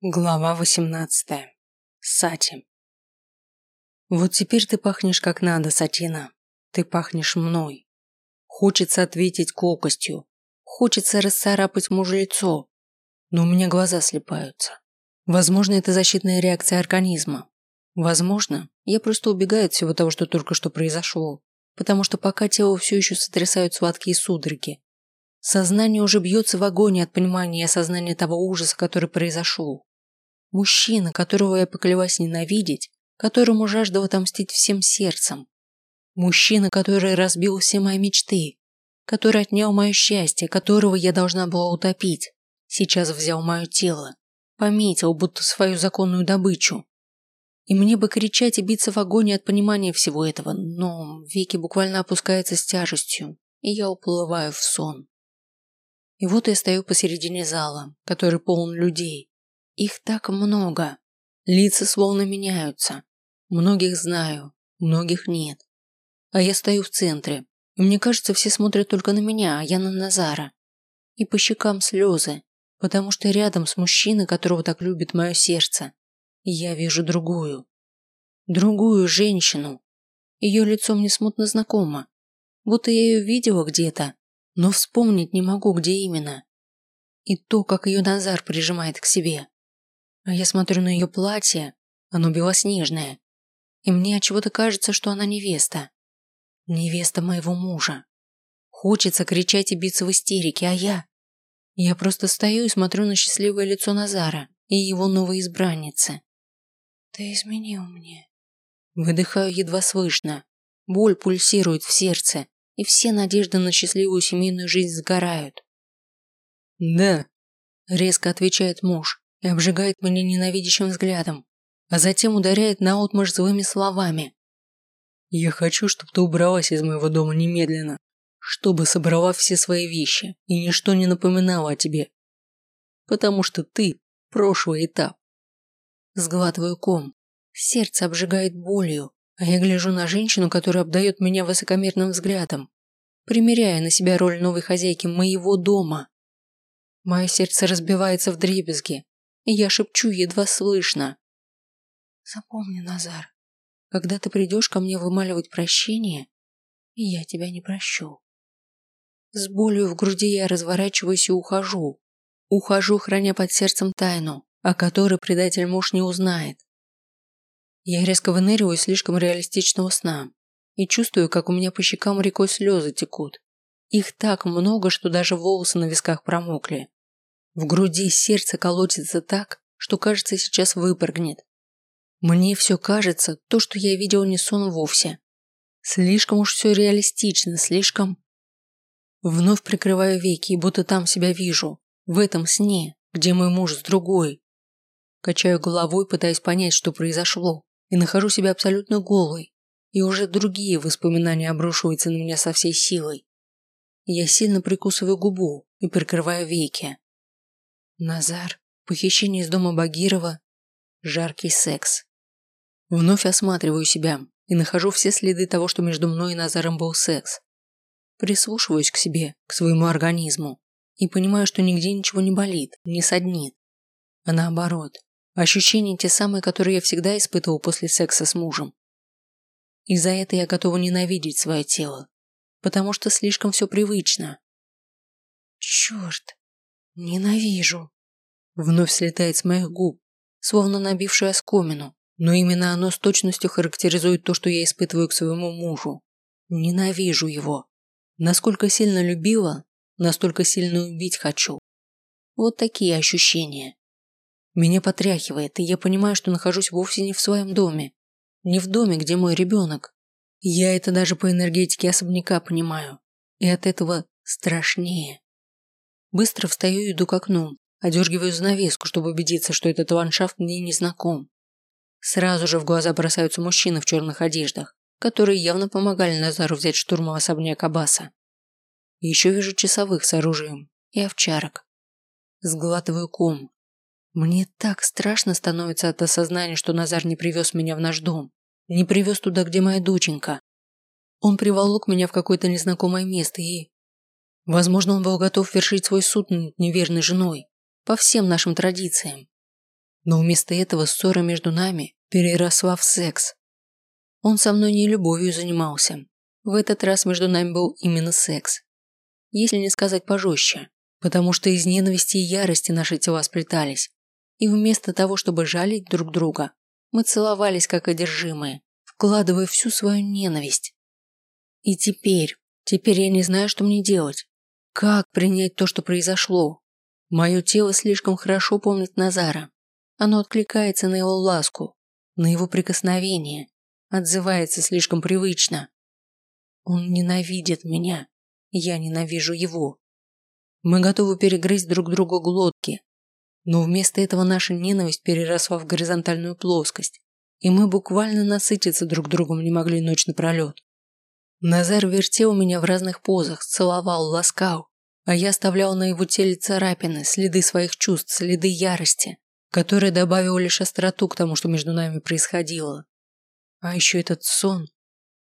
Глава восемнадцатая. Сати. Вот теперь ты пахнешь как надо, Сатина. Ты пахнешь мной. Хочется ответить колкостью. Хочется расцарапать мужу лицо. Но у меня глаза слепаются. Возможно, это защитная реакция организма. Возможно, я просто убегаю от всего того, что только что произошло. Потому что пока тело все еще сотрясают сладкие судороги, Сознание уже бьется в агонии от понимания и осознания того ужаса, который произошел. Мужчина, которого я поклялась ненавидеть, которому жаждала отомстить всем сердцем. Мужчина, который разбил все мои мечты, который отнял мое счастье, которого я должна была утопить, сейчас взял мое тело, пометил, будто свою законную добычу. И мне бы кричать и биться в агонии от понимания всего этого, но веки буквально опускаются с тяжестью, и я уплываю в сон. И вот я стою посередине зала, который полон людей, их так много. Лица словно меняются. Многих знаю, многих нет. А я стою в центре. И мне кажется, все смотрят только на меня, а я на Назара. И по щекам слезы, потому что рядом с мужчиной, которого так любит мое сердце, я вижу другую. Другую женщину. Ее лицо мне смутно знакомо. Будто я ее видела где-то, но вспомнить не могу, где именно. И то, как ее Назар прижимает к себе. А я смотрю на ее платье, оно белоснежное. И мне от чего-то кажется, что она невеста. Невеста моего мужа. Хочется кричать и биться в истерике, а я... Я просто стою и смотрю на счастливое лицо Назара и его новой избранницы. Ты изменил мне. Выдыхаю едва слышно. Боль пульсирует в сердце, и все надежды на счастливую семейную жизнь сгорают. Да, резко отвечает муж и обжигает меня ненавидящим взглядом, а затем ударяет наотмашь злыми словами. «Я хочу, чтобы ты убралась из моего дома немедленно, чтобы собрала все свои вещи и ничто не напоминало о тебе. Потому что ты – прошлый этап». Сглатываю ком. Сердце обжигает болью, а я гляжу на женщину, которая обдает меня высокомерным взглядом, примеряя на себя роль новой хозяйки моего дома. Мое сердце разбивается в дребезги, я шепчу едва слышно. Запомни, Назар, когда ты придешь ко мне вымаливать прощение, я тебя не прощу. С болью в груди я разворачиваюсь и ухожу. Ухожу, храня под сердцем тайну, о которой предатель муж не узнает. Я резко выныриваю из слишком реалистичного сна и чувствую, как у меня по щекам рекой слезы текут. Их так много, что даже волосы на висках промокли. В груди сердце колотится так, что кажется сейчас выпрыгнет. Мне все кажется, то, что я видел, не сон вовсе. Слишком уж все реалистично, слишком... Вновь прикрываю веки, и будто там себя вижу. В этом сне, где мой муж с другой. Качаю головой, пытаясь понять, что произошло, и нахожу себя абсолютно голой. И уже другие воспоминания обрушиваются на меня со всей силой. Я сильно прикусываю губу и прикрываю веки. Назар, похищение из дома Багирова, жаркий секс. Вновь осматриваю себя и нахожу все следы того, что между мной и Назаром был секс. Прислушиваюсь к себе, к своему организму и понимаю, что нигде ничего не болит, не саднит. А наоборот, ощущения те самые, которые я всегда испытывал после секса с мужем. И за это я готова ненавидеть свое тело, потому что слишком все привычно. Черт, Ненавижу. Вновь слетает с моих губ, словно набившая оскомину, но именно оно с точностью характеризует то, что я испытываю к своему мужу. Ненавижу его. Насколько сильно любила, настолько сильно убить хочу. Вот такие ощущения. Меня потряхивает, и я понимаю, что нахожусь вовсе не в своем доме. Не в доме, где мой ребенок. Я это даже по энергетике особняка понимаю. И от этого страшнее. Быстро встаю и иду к окну, одергиваю занавеску, чтобы убедиться, что этот ландшафт мне не знаком. Сразу же в глаза бросаются мужчины в черных одеждах, которые явно помогали Назару взять штурмом особняк Абаса. Еще вижу часовых с оружием и овчарок. Сглатываю ком. Мне так страшно становится от осознания, что Назар не привез меня в наш дом. Не привез туда, где моя доченька. Он приволок меня в какое-то незнакомое место и Возможно, он был готов вершить свой суд над неверной женой, по всем нашим традициям. Но вместо этого ссора между нами переросла в секс. Он со мной не любовью занимался. В этот раз между нами был именно секс. Если не сказать пожестче, потому что из ненависти и ярости наши тела сплетались. И вместо того, чтобы жалить друг друга, мы целовались как одержимые, вкладывая всю свою ненависть. И теперь, теперь я не знаю, что мне делать. Как принять то, что произошло? Мое тело слишком хорошо помнит Назара. Оно откликается на его ласку, на его прикосновение, отзывается слишком привычно. Он ненавидит меня, я ненавижу его. Мы готовы перегрызть друг другу глотки, но вместо этого наша ненависть переросла в горизонтальную плоскость, и мы буквально насытиться друг другом не могли ночь напролет. Назар вертел меня в разных позах, целовал, ласкал, а я оставлял на его теле царапины, следы своих чувств, следы ярости, которые добавили лишь остроту к тому, что между нами происходило. А еще этот сон.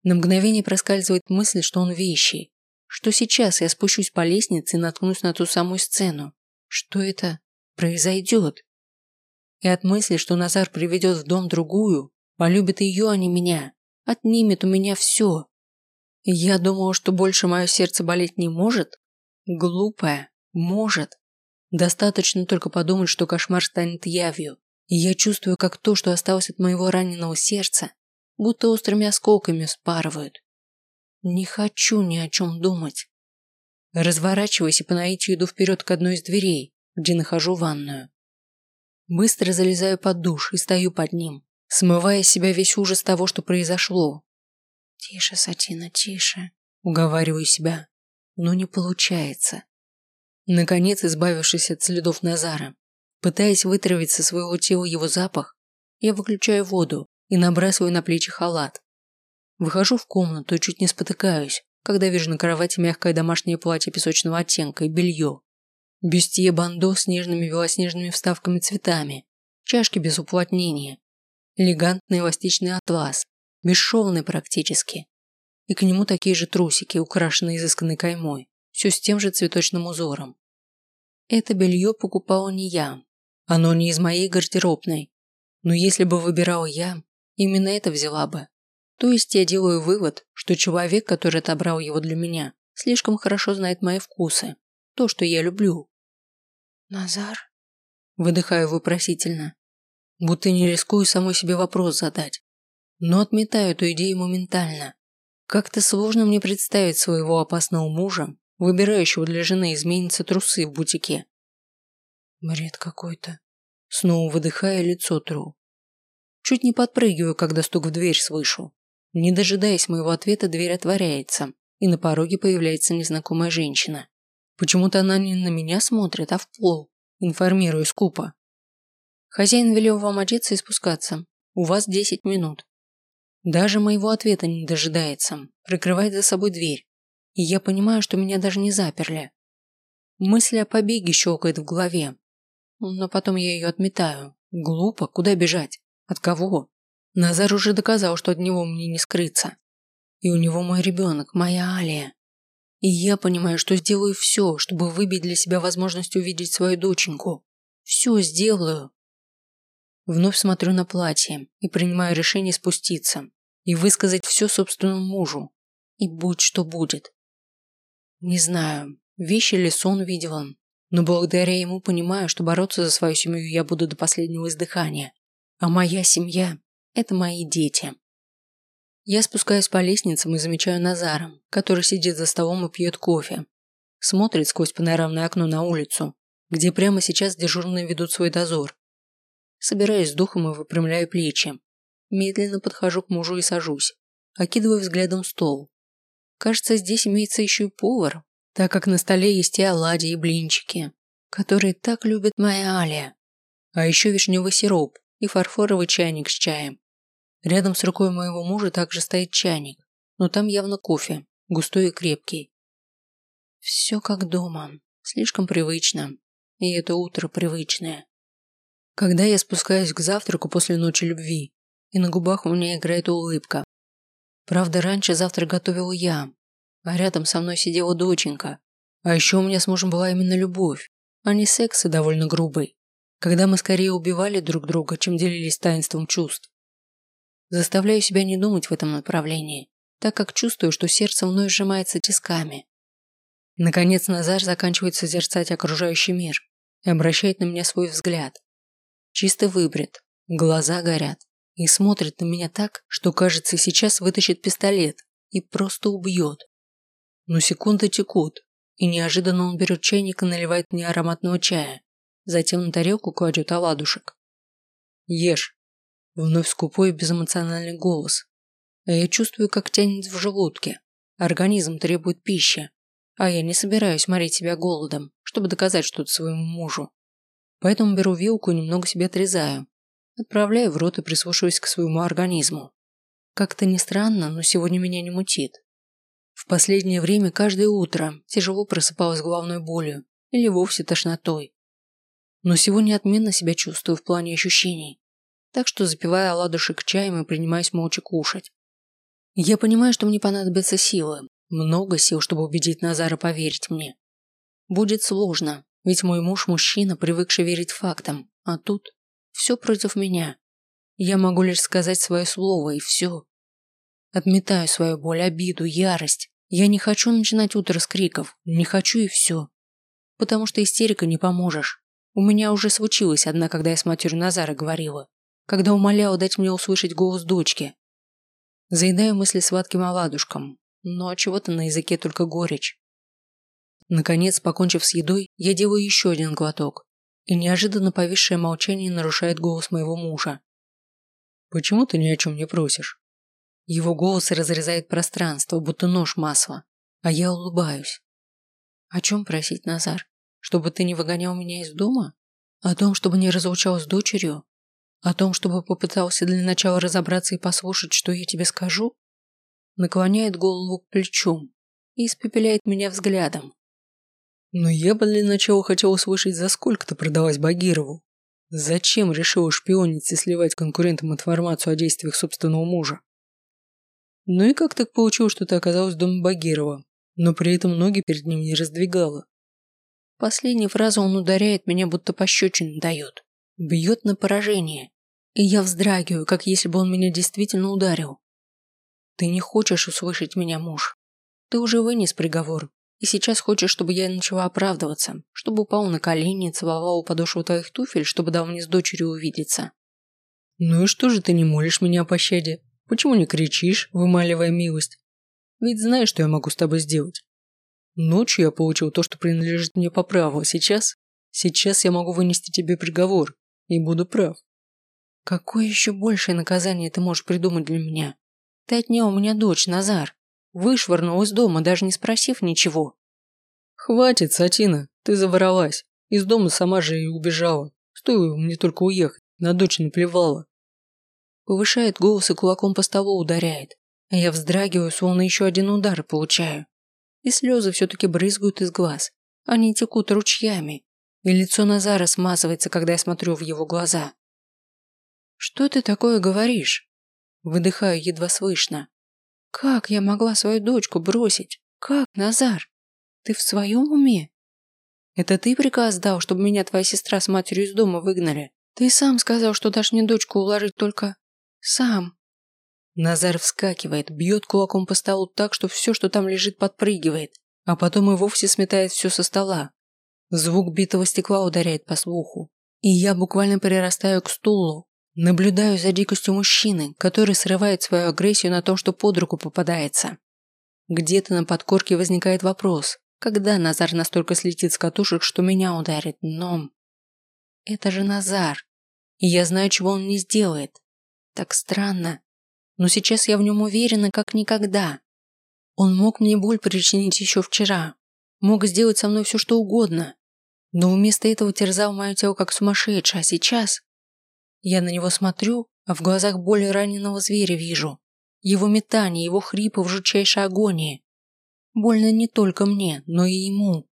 На мгновение проскальзывает мысль, что он вещий, что сейчас я спущусь по лестнице и наткнусь на ту самую сцену. Что это произойдет? И от мысли, что Назар приведет в дом другую, полюбит ее, а не меня, отнимет у меня все, я думала, что больше мое сердце болеть не может? Глупая. Может. Достаточно только подумать, что кошмар станет явью. И я чувствую, как то, что осталось от моего раненого сердца, будто острыми осколками спарывают. Не хочу ни о чем думать. Разворачиваясь и по наитию иду вперед к одной из дверей, где нахожу ванную. Быстро залезаю под душ и стою под ним, смывая с себя весь ужас того, что произошло, Тише, Сатина, тише. Уговариваю себя. Но не получается. Наконец, избавившись от следов Назара, пытаясь вытравить со своего тела его запах, я выключаю воду и набрасываю на плечи халат. Выхожу в комнату и чуть не спотыкаюсь, когда вижу на кровати мягкое домашнее платье песочного оттенка и белье. Бюстье бандо с нежными белоснежными вставками цветами, чашки без уплотнения, элегантный эластичный атлас, бесшовный практически. И к нему такие же трусики, украшенные изысканной каймой, все с тем же цветочным узором. Это белье покупала не я. Оно не из моей гардеробной. Но если бы выбирал я, именно это взяла бы. То есть я делаю вывод, что человек, который отобрал его для меня, слишком хорошо знает мои вкусы, то, что я люблю. Назар? Выдыхаю вопросительно. Будто не рискую самой себе вопрос задать но отметаю эту идею моментально. Как-то сложно мне представить своего опасного мужа, выбирающего для жены измениться трусы в бутике. Бред какой-то. Снова выдыхая, лицо тру. Чуть не подпрыгиваю, когда стук в дверь слышу. Не дожидаясь моего ответа, дверь отворяется, и на пороге появляется незнакомая женщина. Почему-то она не на меня смотрит, а в пол, информирую скупо. Хозяин велел вам одеться и спускаться. У вас десять минут. Даже моего ответа не дожидается, прикрывает за собой дверь. И я понимаю, что меня даже не заперли. Мысль о побеге щелкает в голове. Но потом я ее отметаю. Глупо, куда бежать? От кого? Назар уже доказал, что от него мне не скрыться. И у него мой ребенок, моя Алия. И я понимаю, что сделаю все, чтобы выбить для себя возможность увидеть свою доченьку. Все сделаю. Вновь смотрю на платье и принимаю решение спуститься и высказать все собственному мужу. И будь что будет. Не знаю, вещи ли сон видел он, но благодаря ему понимаю, что бороться за свою семью я буду до последнего издыхания. А моя семья – это мои дети. Я спускаюсь по лестницам и замечаю Назара, который сидит за столом и пьет кофе. Смотрит сквозь панорамное окно на улицу, где прямо сейчас дежурные ведут свой дозор. Собираюсь с духом и выпрямляю плечи, Медленно подхожу к мужу и сажусь, окидываю взглядом стол. Кажется, здесь имеется еще и повар, так как на столе есть и оладьи, и блинчики, которые так любит моя Алия. А еще вишневый сироп и фарфоровый чайник с чаем. Рядом с рукой моего мужа также стоит чайник, но там явно кофе, густой и крепкий. Все как дома, слишком привычно, и это утро привычное. Когда я спускаюсь к завтраку после ночи любви, и на губах у меня играет улыбка. Правда, раньше завтрак готовил я, а рядом со мной сидела доченька. А еще у меня с мужем была именно любовь, а не секс и довольно грубый, Когда мы скорее убивали друг друга, чем делились таинством чувств. Заставляю себя не думать в этом направлении, так как чувствую, что сердце вновь сжимается тисками. Наконец Назар заканчивает созерцать окружающий мир и обращает на меня свой взгляд. Чисто выбрит, глаза горят и смотрит на меня так, что кажется сейчас вытащит пистолет и просто убьет. Но секунды текут, и неожиданно он берет чайник и наливает мне ароматного чая. Затем на тарелку кладет оладушек. «Ешь!» Вновь скупой и безэмоциональный голос. А я чувствую, как тянет в желудке. Организм требует пищи. А я не собираюсь морить себя голодом, чтобы доказать что-то своему мужу. Поэтому беру вилку и немного себе отрезаю. Отправляю в рот и прислушиваюсь к своему организму. Как-то не странно, но сегодня меня не мутит. В последнее время каждое утро тяжело просыпалась головной болью или вовсе тошнотой. Но сегодня отменно себя чувствую в плане ощущений. Так что запивая оладушек чаем и принимаюсь молча кушать. Я понимаю, что мне понадобятся силы. Много сил, чтобы убедить Назара поверить мне. Будет сложно, ведь мой муж мужчина, привыкший верить фактам, а тут все против меня. Я могу лишь сказать свое слово, и все. Отметаю свою боль, обиду, ярость. Я не хочу начинать утро с криков. Не хочу и все. Потому что истерика не поможешь. У меня уже случилось одна, когда я с матерью Назара говорила. Когда умоляла дать мне услышать голос дочки. Заедаю мысли сладким оладушком. Но от чего-то на языке только горечь. Наконец, покончив с едой, я делаю еще один глоток. И неожиданно повисшее молчание нарушает голос моего мужа. «Почему ты ни о чем не просишь?» Его голос разрезает пространство, будто нож масла, а я улыбаюсь. О чем просить, Назар? Чтобы ты не выгонял меня из дома? О том, чтобы не разлучал с дочерью? О том, чтобы попытался для начала разобраться и послушать, что я тебе скажу? Наклоняет голову к плечу и испепеляет меня взглядом. Но я бы для начала хотел услышать, за сколько ты продалась Багирову. Зачем решила шпионить и сливать конкурентам информацию о действиях собственного мужа? Ну и как так получилось, что ты оказалась в доме Багирова, но при этом ноги перед ним не раздвигала? Последней фразу он ударяет меня, будто пощечину дает. Бьет на поражение. И я вздрагиваю, как если бы он меня действительно ударил. Ты не хочешь услышать меня, муж. Ты уже вынес приговор, и сейчас хочешь, чтобы я начала оправдываться, чтобы упал на колени целовал подошву твоих туфель, чтобы дал мне с дочерью увидеться. Ну и что же ты не молишь меня о пощаде? Почему не кричишь, вымаливая милость? Ведь знаешь, что я могу с тобой сделать. Ночью я получил то, что принадлежит мне по праву, а сейчас... Сейчас я могу вынести тебе приговор, и буду прав. Какое еще большее наказание ты можешь придумать для меня? Ты отнял у меня дочь, Назар. Вышвырнул из дома, даже не спросив ничего. Хватит, Сатина, ты заворовалась. Из дома сама же и убежала. Стоило мне только уехать, на дочь наплевала. Повышает голос и кулаком по столу ударяет. А я вздрагиваю, словно еще один удар получаю. И слезы все-таки брызгают из глаз. Они текут ручьями. И лицо Назара смазывается, когда я смотрю в его глаза. «Что ты такое говоришь?» Выдыхаю едва слышно. «Как я могла свою дочку бросить? Как, Назар? Ты в своем уме? Это ты приказ дал, чтобы меня твоя сестра с матерью из дома выгнали? Ты сам сказал, что дашь мне дочку уложить только сам. Назар вскакивает, бьет кулаком по столу так, что все, что там лежит, подпрыгивает, а потом и вовсе сметает все со стола. Звук битого стекла ударяет по слуху, и я буквально перерастаю к стулу, наблюдаю за дикостью мужчины, который срывает свою агрессию на том, что под руку попадается. Где-то на подкорке возникает вопрос, когда Назар настолько слетит с катушек, что меня ударит, но... Это же Назар, и я знаю, чего он не сделает. Так странно. Но сейчас я в нем уверена, как никогда. Он мог мне боль причинить еще вчера. Мог сделать со мной все, что угодно. Но вместо этого терзал мое тело как сумасшедший, а сейчас... Я на него смотрю, а в глазах боли раненого зверя вижу. Его метание, его хрипы в жутчайшей агонии. Больно не только мне, но и ему.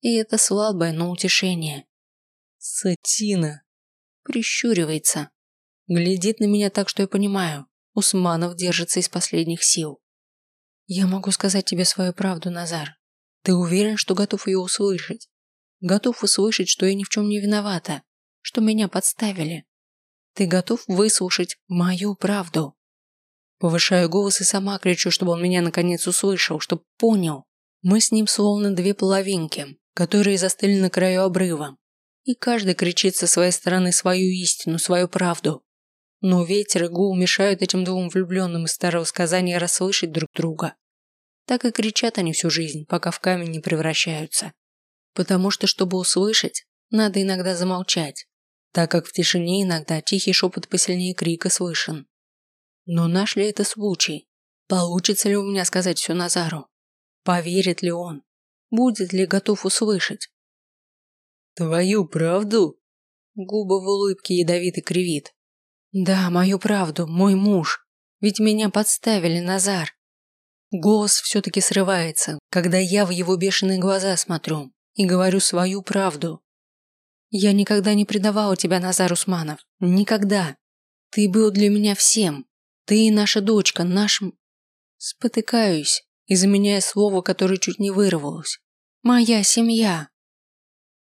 И это слабое, но утешение. Сатина. Прищуривается, Глядит на меня так, что я понимаю. Усманов держится из последних сил. Я могу сказать тебе свою правду, Назар. Ты уверен, что готов ее услышать? Готов услышать, что я ни в чем не виновата? что меня подставили. Ты готов выслушать мою правду? Повышаю голос и сама кричу, чтобы он меня наконец услышал, чтобы понял. Мы с ним словно две половинки, которые застыли на краю обрыва. И каждый кричит со своей стороны свою истину, свою правду. Но ветер и гул мешают этим двум влюбленным из старого сказания расслышать друг друга. Так и кричат они всю жизнь, пока в камень не превращаются. Потому что, чтобы услышать, надо иногда замолчать, так как в тишине иногда тихий шепот посильнее крика слышен. Но наш ли это случай? Получится ли у меня сказать все Назару? Поверит ли он? Будет ли готов услышать? Твою правду? Губы в улыбке ядовито кривит. Да, мою правду, мой муж. Ведь меня подставили, Назар. Голос все-таки срывается, когда я в его бешеные глаза смотрю и говорю свою правду. Я никогда не предавала тебя, Назар Усманов. Никогда. Ты был для меня всем. Ты и наша дочка, нашим... Спотыкаюсь и заменяя слово, которое чуть не вырвалось. Моя семья.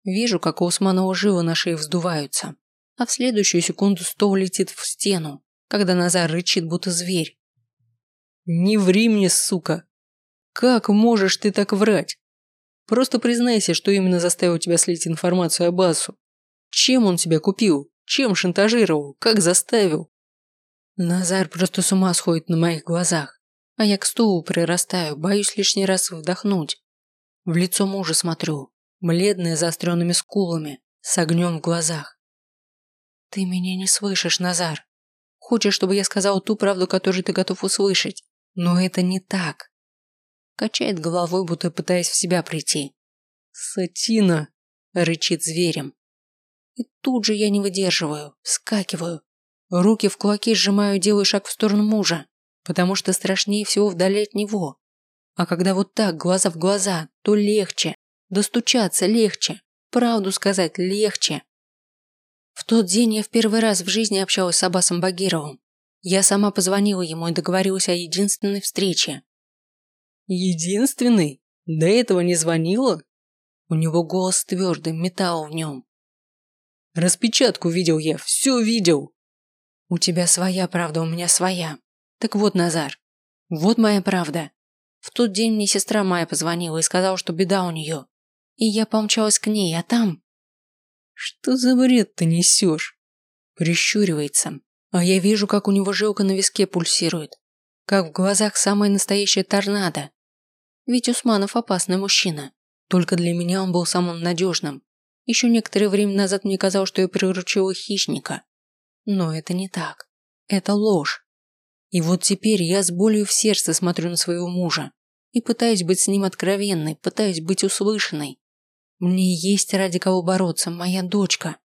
Вижу, как у Усманова живо на шее вздуваются, а в следующую секунду стол летит в стену, когда Назар рычит, будто зверь. Не ври мне, сука. Как можешь ты так врать? Просто признайся, что именно заставил тебя слить информацию об Асу. Чем он тебя купил? Чем шантажировал? Как заставил? Назар просто с ума сходит на моих глазах, а я к стулу прирастаю, боюсь лишний раз вдохнуть. В лицо мужа смотрю, бледное, заостренными скулами, с огнем в глазах. Ты меня не слышишь, Назар. Хочешь, чтобы я сказал ту правду, которую ты готов услышать? Но это не так. Качает головой, будто пытаясь в себя прийти. «Сатина!» – рычит зверем. И тут же я не выдерживаю, вскакиваю. Руки в кулаки сжимаю, делаю шаг в сторону мужа, потому что страшнее всего вдали от него. А когда вот так, глаза в глаза, то легче. Достучаться легче. Правду сказать легче. В тот день я в первый раз в жизни общалась с Абасом Багировым. Я сама позвонила ему и договорилась о единственной встрече. Единственный? До этого не звонила? У него голос твердый, металл в нем. Распечатку видел я, все видел. У тебя своя правда, у меня своя. Так вот, Назар, вот моя правда. В тот день мне сестра моя позвонила и сказала, что беда у нее. И я помчалась к ней, а там... Что за бред ты несешь? Прищуривается, а я вижу, как у него жилка на виске пульсирует, как в глазах самая настоящая торнадо. Ведь Усманов опасный мужчина. Только для меня он был самым надежным. Еще некоторое время назад мне казалось, что я приручила хищника. Но это не так. Это ложь. И вот теперь я с болью в сердце смотрю на своего мужа и пытаюсь быть с ним откровенной, пытаюсь быть услышанной. Мне есть ради кого бороться, моя дочка.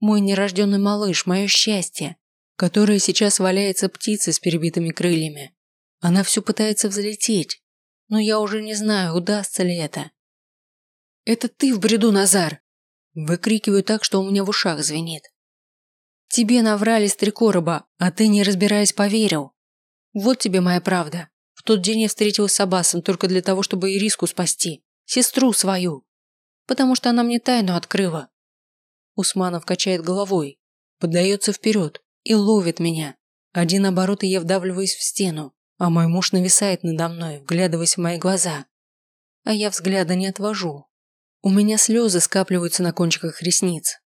Мой нерожденный малыш, мое счастье которая сейчас валяется птицей с перебитыми крыльями. Она все пытается взлететь, но я уже не знаю, удастся ли это. «Это ты в бреду, Назар!» Выкрикиваю так, что у меня в ушах звенит. «Тебе наврали с три короба, а ты, не разбираясь, поверил. Вот тебе моя правда. В тот день я встретилась с Аббасом только для того, чтобы Ириску спасти, сестру свою, потому что она мне тайну открыла». Усманов качает головой, поддается вперед, и ловит меня. Один оборот, и я вдавливаюсь в стену, а мой муж нависает надо мной, вглядываясь в мои глаза. А я взгляда не отвожу. У меня слезы скапливаются на кончиках ресниц.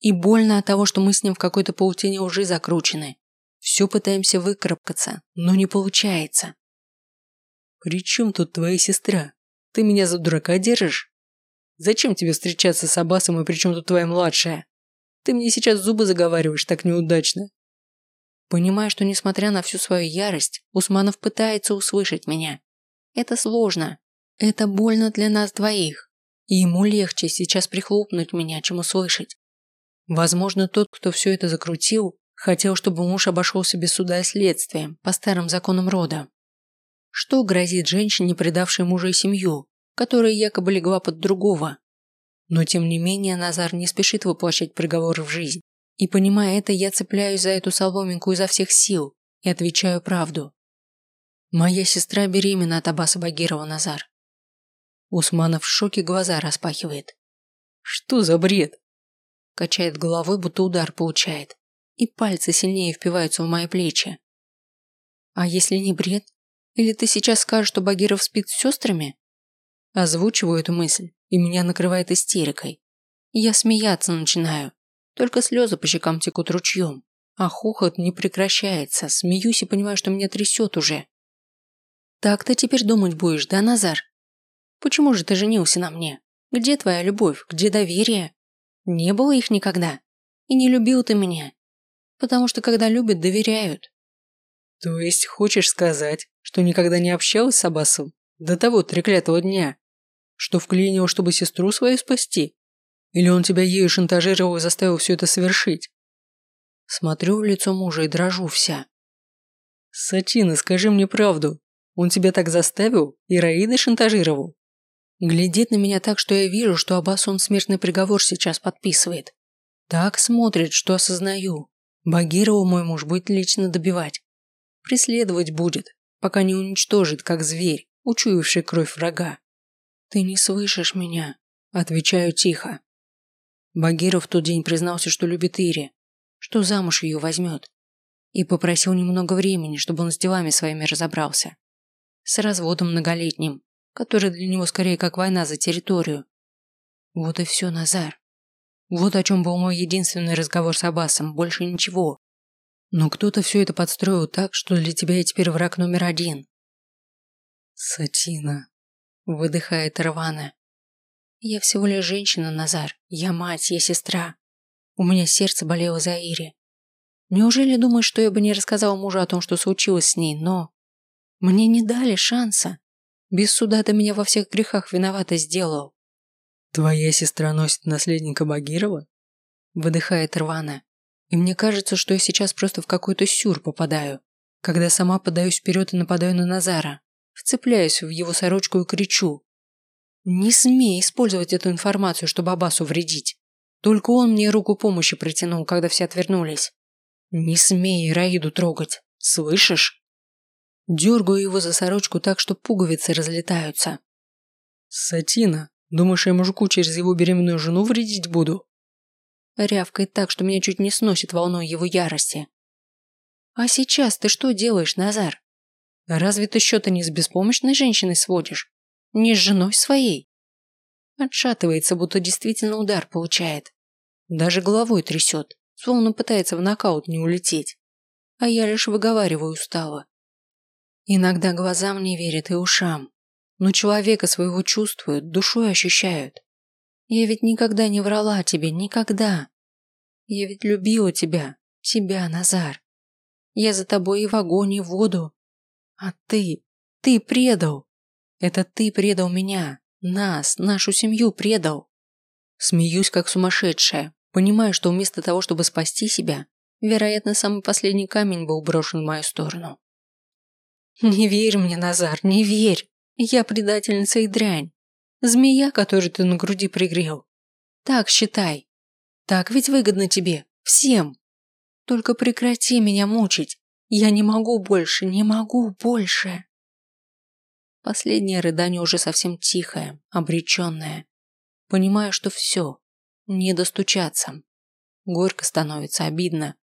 И больно от того, что мы с ним в какой-то паутине уже закручены. Все пытаемся выкарабкаться, но не получается. «При чем тут твоя сестра? Ты меня за дурака держишь? Зачем тебе встречаться с Абасом и при чем тут твоя младшая? Ты мне сейчас зубы заговариваешь так неудачно. Понимая, что несмотря на всю свою ярость, Усманов пытается услышать меня. Это сложно. Это больно для нас двоих. И ему легче сейчас прихлопнуть меня, чем услышать. Возможно, тот, кто все это закрутил, хотел, чтобы муж обошелся без суда и следствия, по старым законам рода. Что грозит женщине, предавшей мужа и семью, которая якобы легла под другого? Но тем не менее Назар не спешит воплощать приговор в жизнь. И понимая это, я цепляюсь за эту соломинку изо всех сил и отвечаю правду. Моя сестра беременна от Аббаса Багирова, Назар. Усманов в шоке глаза распахивает. Что за бред? качает головой, будто удар получает, и пальцы сильнее впиваются в мои плечи. А если не бред? Или ты сейчас скажешь, что Багиров спит с сестрами? Озвучиваю эту мысль, и меня накрывает истерикой. Я смеяться начинаю, только слезы по щекам текут ручьем, а хохот не прекращается, смеюсь и понимаю, что меня трясет уже. Так ты теперь думать будешь, да, Назар? Почему же ты женился на мне? Где твоя любовь? Где доверие? Не было их никогда. И не любил ты меня. Потому что когда любят, доверяют. То есть хочешь сказать, что никогда не общалась с Аббасом до того треклятого дня? Что вклинил, чтобы сестру свою спасти? Или он тебя ею шантажировал и заставил все это совершить? Смотрю в лицо мужа и дрожу вся. Сатина, скажи мне правду. Он тебя так заставил и Раиды шантажировал? Глядит на меня так, что я вижу, что Аббас он смертный приговор сейчас подписывает. Так смотрит, что осознаю. Багирова мой муж будет лично добивать. Преследовать будет, пока не уничтожит, как зверь, учуявший кровь врага. Ты не слышишь меня, отвечаю тихо. Багиров в тот день признался, что любит Ире, что замуж ее возьмет, и попросил немного времени, чтобы он с делами своими разобрался. С разводом многолетним, который для него скорее как война за территорию. Вот и все, Назар. Вот о чем был мой единственный разговор с Аббасом, больше ничего. Но кто-то все это подстроил так, что для тебя я теперь враг номер один. Сатина. Выдыхает рвано. Я всего лишь женщина, Назар. Я мать, я сестра. У меня сердце болело за Ири. Неужели думаешь, что я бы не рассказал мужу о том, что случилось с ней, но... Мне не дали шанса. Без суда ты меня во всех грехах виновато сделал. Твоя сестра носит наследника Багирова? Выдыхает рвано. И мне кажется, что я сейчас просто в какой-то сюр попадаю, когда сама подаюсь вперед и нападаю на Назара, вцепляюсь в его сорочку и кричу. Не смей использовать эту информацию, чтобы Абасу вредить. Только он мне руку помощи протянул, когда все отвернулись. Не смей Раиду трогать, слышишь? Дергаю его за сорочку так, что пуговицы разлетаются. «Сатина, думаешь, я мужику через его беременную жену вредить буду?» Рявкает так, что меня чуть не сносит волной его ярости. «А сейчас ты что делаешь, Назар? Разве ты счета не с беспомощной женщиной сводишь? Не с женой своей?» Отшатывается, будто действительно удар получает. Даже головой трясет, словно пытается в нокаут не улететь. А я лишь выговариваю устало. Иногда глазам не верят и ушам, но человека своего чувствуют, душой ощущают. Я ведь никогда не врала тебе, никогда. Я ведь любила тебя, тебя, Назар. Я за тобой и в огонь, и в воду. А ты, ты предал. Это ты предал меня, нас, нашу семью предал. Смеюсь, как сумасшедшая, понимая, что вместо того, чтобы спасти себя, вероятно, самый последний камень был брошен в мою сторону. Не верь мне, Назар, не верь. Я предательница и дрянь. Змея, которую ты на груди пригрел. Так считай. Так ведь выгодно тебе. Всем. Только прекрати меня мучить. Я не могу больше, не могу больше. Последнее рыдание уже совсем тихое, обреченное. Понимаю, что все. Не достучаться. Горько становится, обидно.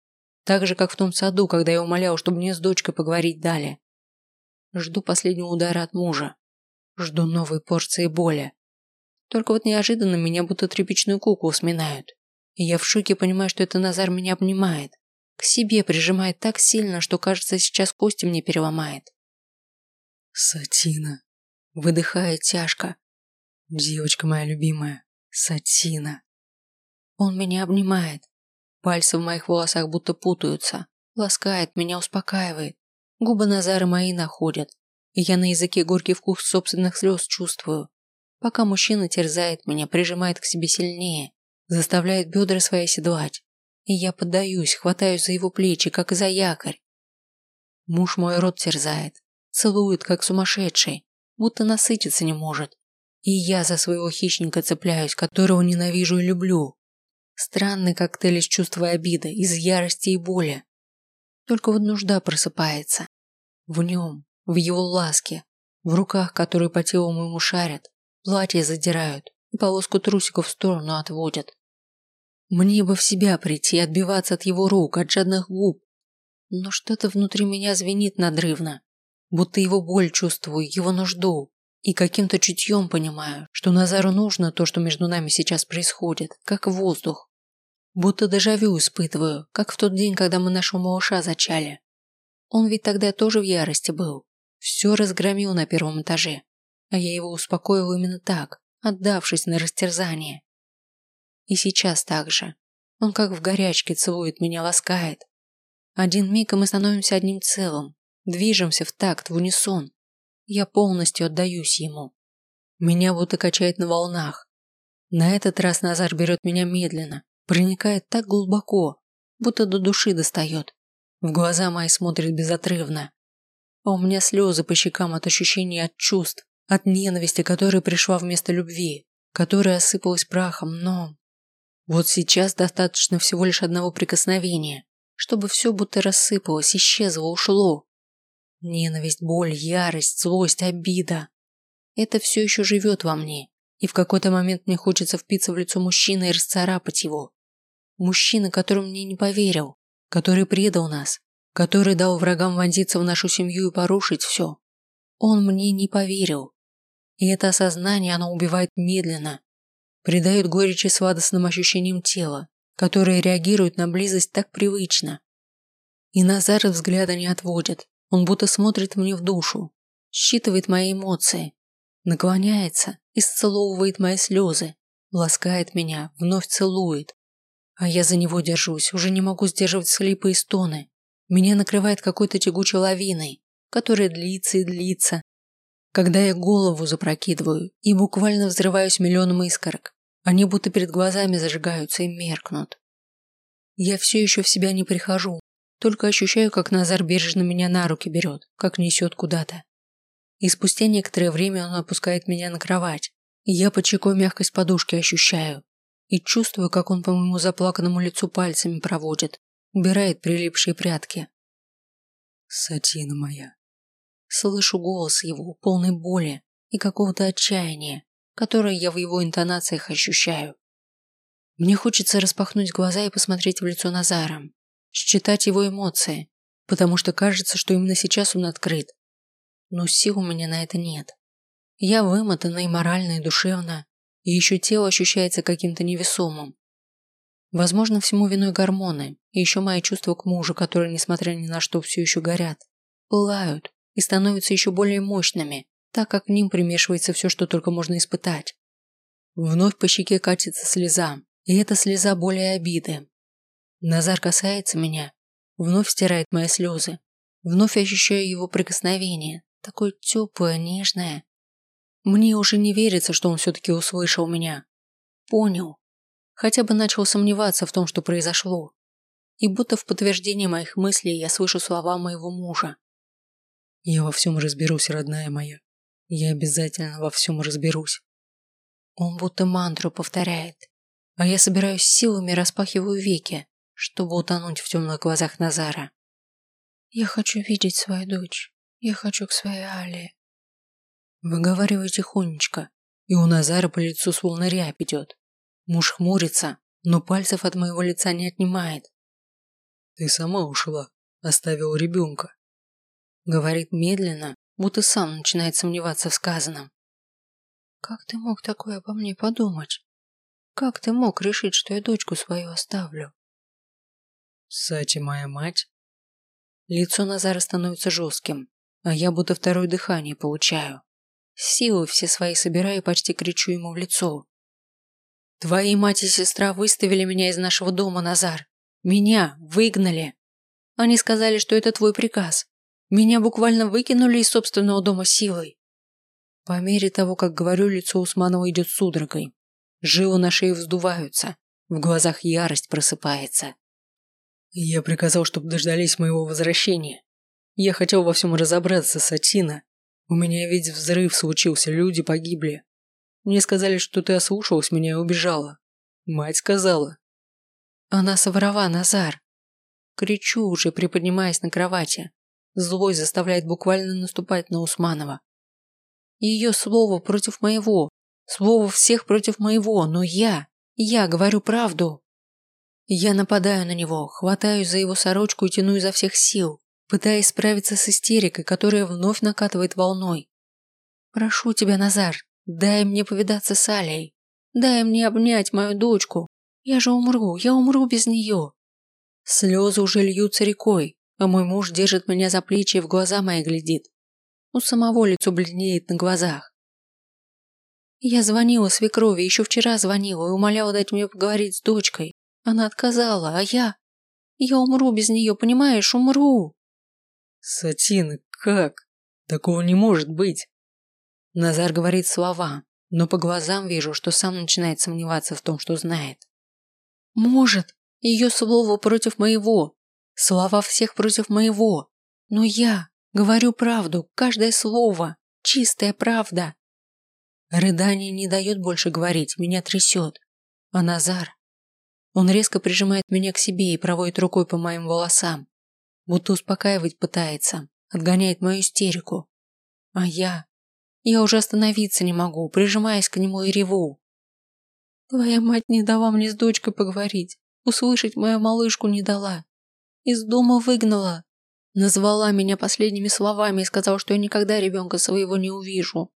Так же, как в том саду, когда я умолял, чтобы мне с дочкой поговорить дали. Жду последнего удара от мужа. Жду новой порции боли. Только вот неожиданно меня будто тряпичную куклу сминают. И я в шоке понимаю, что это Назар меня обнимает. К себе прижимает так сильно, что кажется, сейчас кости мне переломает. Сатина. Выдыхает тяжко. Девочка моя любимая. Сатина. Он меня обнимает. Пальцы в моих волосах будто путаются. Ласкает, меня успокаивает. Губы Назара мои находят, и я на языке горький вкус собственных слез чувствую. Пока мужчина терзает меня, прижимает к себе сильнее, заставляет бедра свои седлать. И я поддаюсь, хватаюсь за его плечи, как за якорь. Муж мой рот терзает, целует, как сумасшедший, будто насытиться не может. И я за своего хищника цепляюсь, которого ненавижу и люблю. Странный коктейль из чувства обиды, из ярости и боли. Только вот нужда просыпается. В нем, в его ласке, в руках, которые по телу моему шарят, платье задирают и полоску трусиков в сторону отводят. Мне бы в себя прийти, отбиваться от его рук, от жадных губ. Но что-то внутри меня звенит надрывно, будто его боль чувствую, его нужду. И каким-то чутьем понимаю, что Назару нужно то, что между нами сейчас происходит, как воздух. Будто дежавю испытываю, как в тот день, когда мы нашего малыша зачали. Он ведь тогда тоже в ярости был. Все разгромил на первом этаже. А я его успокоил именно так, отдавшись на растерзание. И сейчас так же. Он как в горячке целует меня, ласкает. Один миг, и мы становимся одним целым. Движемся в такт, в унисон. Я полностью отдаюсь ему. Меня будто качает на волнах. На этот раз Назар берет меня медленно, проникает так глубоко, будто до души достает. В глаза мои смотрит безотрывно. А у меня слезы по щекам от ощущений от чувств, от ненависти, которая пришла вместо любви, которая осыпалась прахом, но... Вот сейчас достаточно всего лишь одного прикосновения, чтобы все будто рассыпалось, исчезло, ушло. Ненависть, боль, ярость, злость, обида. Это все еще живет во мне, и в какой-то момент мне хочется впиться в лицо мужчины и расцарапать его. Мужчина, который мне не поверил, который предал нас, который дал врагам вонзиться в нашу семью и порушить все. Он мне не поверил. И это осознание оно убивает медленно, придает горечи сладостным ощущениям тела, которые реагируют на близость так привычно. И Назар взгляда не отводит, он будто смотрит мне в душу, считывает мои эмоции, наклоняется, исцеловывает мои слезы, ласкает меня, вновь целует. А я за него держусь, уже не могу сдерживать слипы и стоны. Меня накрывает какой-то тягучей лавиной, которая длится и длится. Когда я голову запрокидываю и буквально взрываюсь миллионом искорок, они будто перед глазами зажигаются и меркнут. Я все еще в себя не прихожу, только ощущаю, как Назар бережно меня на руки берет, как несет куда-то. И спустя некоторое время он опускает меня на кровать, и я под щекой мягкость подушки ощущаю. И чувствую, как он по моему заплаканному лицу пальцами проводит, убирает прилипшие прятки. Сатина моя. Слышу голос его, полный боли и какого-то отчаяния, которое я в его интонациях ощущаю. Мне хочется распахнуть глаза и посмотреть в лицо Назара, считать его эмоции, потому что кажется, что именно сейчас он открыт. Но сил у меня на это нет. Я вымотана и морально, и душевно, и еще тело ощущается каким-то невесомым. Возможно, всему виной гормоны и еще мои чувства к мужу, которые, несмотря ни на что, все еще горят, пылают и становятся еще более мощными, так как к ним примешивается все, что только можно испытать. Вновь по щеке катится слеза, и эта слеза более обиды, Назар касается меня, вновь стирает мои слезы, вновь ощущаю его прикосновение, такое теплое, нежное. Мне уже не верится, что он все-таки услышал меня. Понял. Хотя бы начал сомневаться в том, что произошло. И будто в подтверждение моих мыслей я слышу слова моего мужа. «Я во всем разберусь, родная моя. Я обязательно во всем разберусь». Он будто мантру повторяет, а я собираюсь силами распахиваю веки, чтобы утонуть в темных глазах Назара. «Я хочу видеть свою дочь. Я хочу к своей Але». Выговариваю тихонечко, и у Назара по лицу словно рябь идет. Муж хмурится, но пальцев от моего лица не отнимает. «Ты сама ушла, оставил ребенка», — говорит медленно, будто сам начинает сомневаться в сказанном. «Как ты мог такое обо мне подумать? Как ты мог решить, что я дочку свою оставлю?» Сати моя мать. Лицо Назара становится жестким, а я будто второе дыхание получаю. Силы все свои собираю и почти кричу ему в лицо. Твои мать и сестра выставили меня из нашего дома, Назар. Меня выгнали. Они сказали, что это твой приказ. Меня буквально выкинули из собственного дома силой. По мере того, как говорю, лицо Усманова идет судорогой. Жилы на шее вздуваются, в глазах ярость просыпается. Я приказал, чтобы дождались моего возвращения. Я хотел во всем разобраться, Сатина. У меня ведь взрыв случился, люди погибли. Мне сказали, что ты ослушалась меня и убежала. Мать сказала. Она соврала, Назар. Кричу уже, приподнимаясь на кровати. Злой заставляет буквально наступать на Усманова. Ее слово против моего. Слово всех против моего, но я, я говорю правду. Я нападаю на него, хватаюсь за его сорочку и тяну изо всех сил, пытаясь справиться с истерикой, которая вновь накатывает волной. «Прошу тебя, Назар, дай мне повидаться с Алей. Дай мне обнять мою дочку. Я же умру, я умру без нее». Слезы уже льются рекой, а мой муж держит меня за плечи и в глаза мои глядит. У самого лицо бледнеет на глазах. Я звонила свекрови, еще вчера звонила и умоляла дать мне поговорить с дочкой. Она отказала, а я... Я умру без нее, понимаешь, умру. Сатина, как? Такого не может быть. Назар говорит слова, но по глазам вижу, что сам начинает сомневаться в том, что знает. Может, ее слово против моего, слова всех против моего, но я говорю правду, каждое слово, чистая правда. Рыдание не дает больше говорить, меня трясет. А Назар? Он резко прижимает меня к себе и проводит рукой по моим волосам, будто успокаивать пытается, отгоняет мою истерику. А я... Я уже остановиться не могу, прижимаясь к нему и реву. Твоя мать не дала мне с дочкой поговорить, услышать мою малышку не дала. Из дома выгнала. Назвала меня последними словами и сказала, что я никогда ребенка своего не увижу.